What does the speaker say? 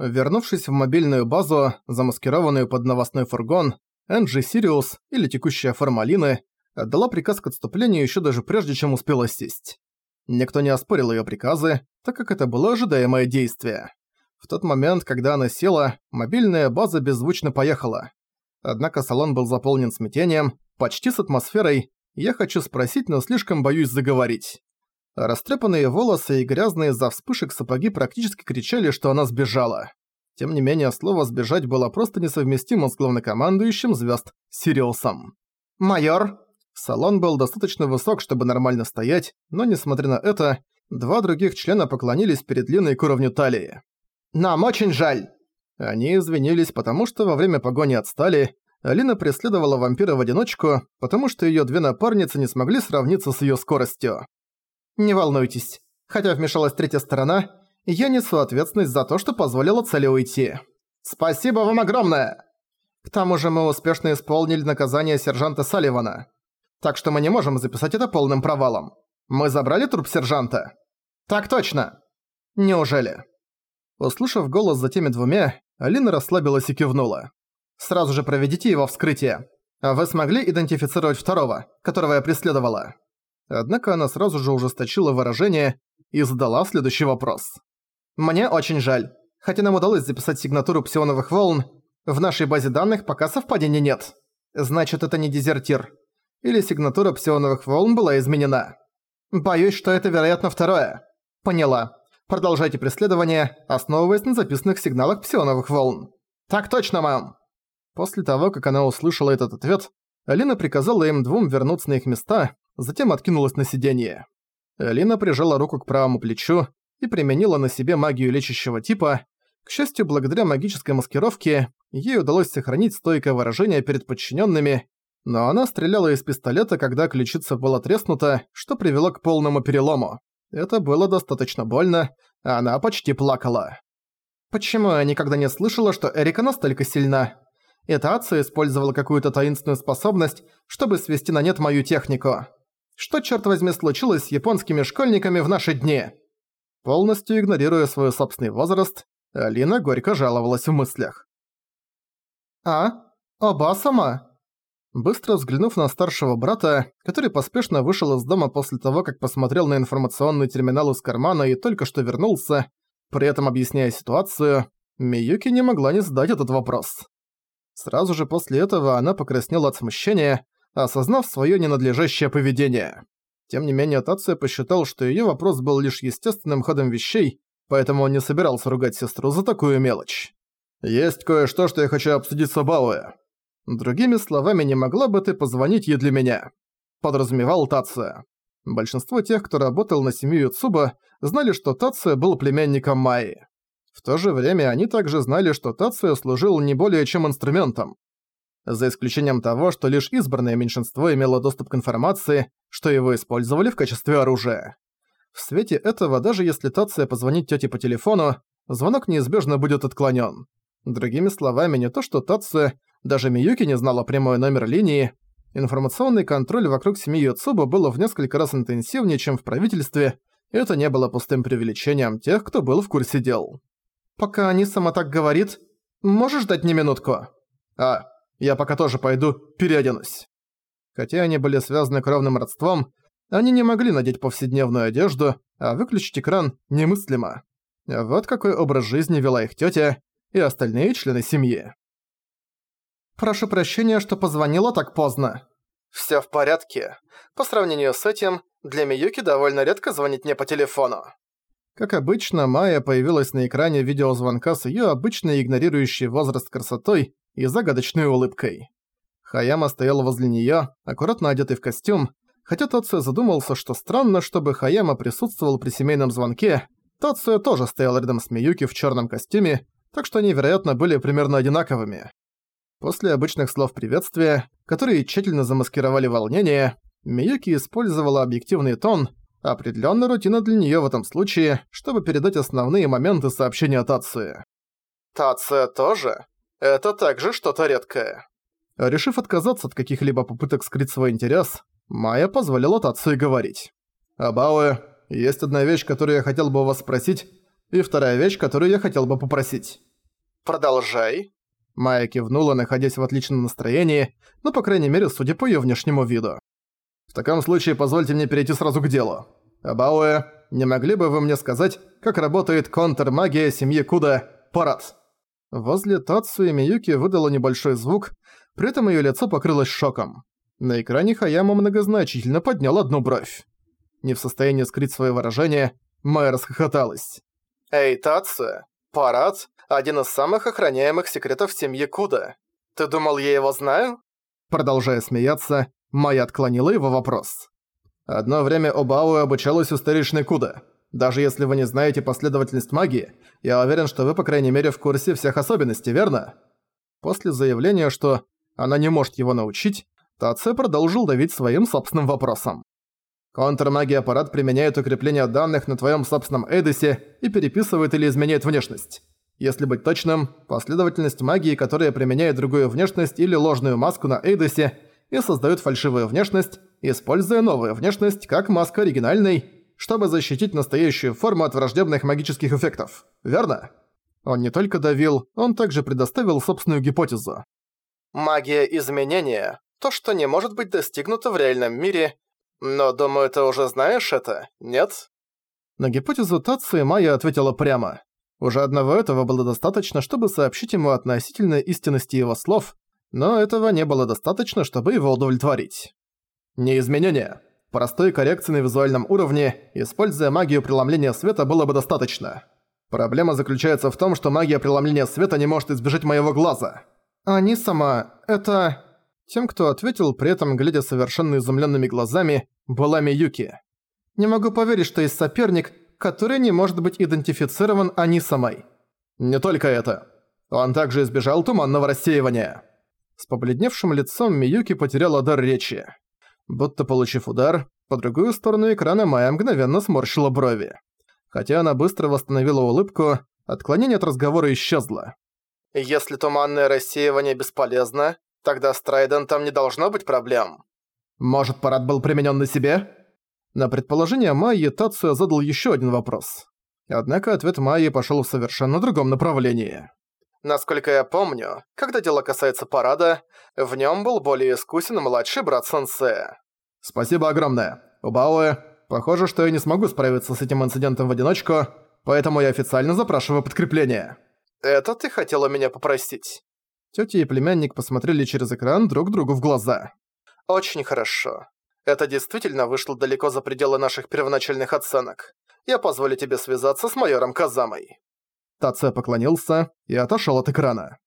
Вернувшись в мобильную базу, замаскированную под новостной фургон, Энджи Сириус, или текущая форма Алины, отдала приказ к отступлению еще даже прежде, чем успела сесть. Никто не оспорил ее приказы, так как это было ожидаемое действие. В тот момент, когда она села, мобильная база беззвучно поехала. Однако салон был заполнен смятением, почти с атмосферой «я хочу спросить, но слишком боюсь заговорить». Растрепанные волосы и грязные за вспышек сапоги практически кричали, что она сбежала. Тем не менее, слово «сбежать» было просто несовместимо с главнокомандующим звезд Сириусом. «Майор!» Салон был достаточно высок, чтобы нормально стоять, но, несмотря на это, два других члена поклонились перед длинной к уровню талии. «Нам очень жаль!» Они извинились, потому что во время погони отстали, Алина преследовала вампира в одиночку, потому что её две напарницы не смогли сравниться с её скоростью. Не волнуйтесь. Хотя вмешалась третья сторона, я несу ответственность за то, что позволила цели уйти. Спасибо вам огромное! К тому же мы успешно исполнили наказание сержанта Салливана. Так что мы не можем записать это полным провалом. Мы забрали труп сержанта? Так точно! Неужели? Услышав голос за теми двумя, Алина расслабилась и кивнула. «Сразу же проведите его вскрытие. Вы смогли идентифицировать второго, которого я преследовала?» Однако она сразу же ужесточила выражение и задала следующий вопрос. «Мне очень жаль. Хотя нам удалось записать сигнатуру псионовых волн, в нашей базе данных пока совпадений нет. Значит, это не дезертир. Или сигнатура псионовых волн была изменена. Боюсь, что это, вероятно, второе. Поняла. Продолжайте преследование, основываясь на записанных сигналах псионовых волн. Так точно, мам!» После того, как она услышала этот ответ, Алина приказала им двум вернуться на их места затем откинулась на сиденье. Алина прижала руку к правому плечу и применила на себе магию лечащего типа. К счастью, благодаря магической маскировке, ей удалось сохранить стойкое выражение перед подчиненными, но она стреляла из пистолета, когда ключица была треснута, что привело к полному перелому. Это было достаточно больно, а она почти плакала. Почему я никогда не слышала, что Эрика настолько сильна? Эта Ация использовала какую-то таинственную способность, чтобы свести на нет мою технику. Что, черт возьми, случилось с японскими школьниками в наши дни? Полностью игнорируя свой собственный возраст, Алина горько жаловалась в мыслях. «А? Оба-сама?» Быстро взглянув на старшего брата, который поспешно вышел из дома после того, как посмотрел на информационный терминал из кармана и только что вернулся, при этом объясняя ситуацию, Миюки не могла не задать этот вопрос. Сразу же после этого она покраснела от смущения, осознав свое ненадлежащее поведение. Тем не менее, Тация посчитал, что ее вопрос был лишь естественным ходом вещей, поэтому он не собирался ругать сестру за такую мелочь. «Есть кое-что, что я хочу обсудить с Абауэ. Другими словами, не могла бы ты позвонить ей для меня?» Подразумевал Тация. Большинство тех, кто работал на семью Юцуба, знали, что Тация был племянником Майи. В то же время они также знали, что Тация служил не более чем инструментом за исключением того, что лишь избранное меньшинство имело доступ к информации, что его использовали в качестве оружия. В свете этого, даже если Тация позвонит тете по телефону, звонок неизбежно будет отклонен. Другими словами, не то что Тация, даже Миюки не знала прямой номер линии, информационный контроль вокруг семьи Юцуба было в несколько раз интенсивнее, чем в правительстве, и это не было пустым преувеличением тех, кто был в курсе дел. «Пока они сама так говорит, можешь дать мне минутку?» «А, я пока тоже пойду переоденусь». Хотя они были связаны кровным родством, они не могли надеть повседневную одежду, а выключить экран немыслимо. Вот какой образ жизни вела их тётя и остальные члены семьи. «Прошу прощения, что позвонила так поздно». «Всё в порядке. По сравнению с этим, для Миюки довольно редко звонить мне по телефону». Как обычно, Майя появилась на экране видеозвонка с её обычной игнорирующей возраст красотой и загадочной улыбкой. Хаяма стоял возле неё, аккуратно одетый в костюм, хотя Тоцуя задумался, что странно, чтобы Хаяма присутствовал при семейном звонке, Тоцуя тоже стоял рядом с Миюки в чёрном костюме, так что они, вероятно, были примерно одинаковыми. После обычных слов приветствия, которые тщательно замаскировали волнение, Миюки использовала объективный тон, определённая рутина для неё в этом случае, чтобы передать основные моменты сообщения Тацуя. «Тация тоже?» Это также что-то редкое. Решив отказаться от каких-либо попыток скрыть свой интерес, Майя позволила Тацию говорить. «Абауэ, есть одна вещь, которую я хотел бы у вас спросить, и вторая вещь, которую я хотел бы попросить. Продолжай. Майя кивнула, находясь в отличном настроении, но, по крайней мере, судя по её внешнему виду. «В таком случае позвольте мне перейти сразу к делу. Абауэ, не могли бы вы мне сказать, как работает контрмагия семьи Куда «Парад»?» Возле Тацу Миюки выдала небольшой звук, при этом её лицо покрылось шоком. На экране Хаяма многозначительно поднял одну бровь. Не в состоянии скрыть своё выражение, Майя расхохоталась. «Эй, Тацу, парад — один из самых охраняемых секретов семьи Куда. Ты думал, я его знаю?» Продолжая смеяться, Майя отклонила его вопрос. «Одно время Обауэ обучалась у старейшины Куда. Даже если вы не знаете последовательность магии, я уверен, что вы, по крайней мере, в курсе всех особенностей, верно?» После заявления, что она не может его научить, Таце продолжил давить своим собственным вопросом. Контрмагия-аппарат применяет укрепление данных на твоем собственном Эдисе и переписывает или изменяет внешность. Если быть точным, последовательность магии, которая применяет другую внешность или ложную маску на Эйдосе и создает фальшивую внешность, используя новую внешность как маска оригинальной, чтобы защитить настоящую форму от враждебных магических эффектов. Верно? Он не только давил, он также предоставил собственную гипотезу. Магия изменения – то, что не может быть достигнуто в реальном мире, но, думаю, ты уже знаешь это, нет? На гипотезу Тацу Майя ответила прямо. Уже одного этого было достаточно, чтобы сообщить ему относительно истинности его слов, но этого не было достаточно, чтобы его удовлетворить. Не изменения. Простой коррекции на визуальном уровне, используя магию преломления света, было бы достаточно. Проблема заключается в том, что магия преломления света не может избежать моего глаза. Они сама... это... Тем, кто ответил, при этом глядя совершенно изумленными глазами, была Миюки. «Не могу поверить, что есть соперник, который не может быть идентифицирован Анисамой». «Не только это. Он также избежал туманного рассеивания». С побледневшим лицом Миюки потеряла дар речи. Будто получив удар, по другую сторону экрана Майя мгновенно сморщила брови. Хотя она быстро восстановила улыбку, отклонение от разговора исчезло. «Если туманное рассеивание бесполезно, Тогда с Трайдентом не должно быть проблем. Может, парад был применен на себе? На предположение Майи Тацуя задал еще один вопрос. Однако ответ Майи пошел в совершенно другом направлении. Насколько я помню, когда дело касается парада, в нем был более искусен младший брат Сенсея. Спасибо огромное. Убауэ, похоже, что я не смогу справиться с этим инцидентом в одиночку, поэтому я официально запрашиваю подкрепление. Это ты хотела меня попросить? Тётя и племянник посмотрели через экран друг другу в глаза. «Очень хорошо. Это действительно вышло далеко за пределы наших первоначальных оценок. Я позволю тебе связаться с майором Казамой». Таце поклонился и отошёл от экрана.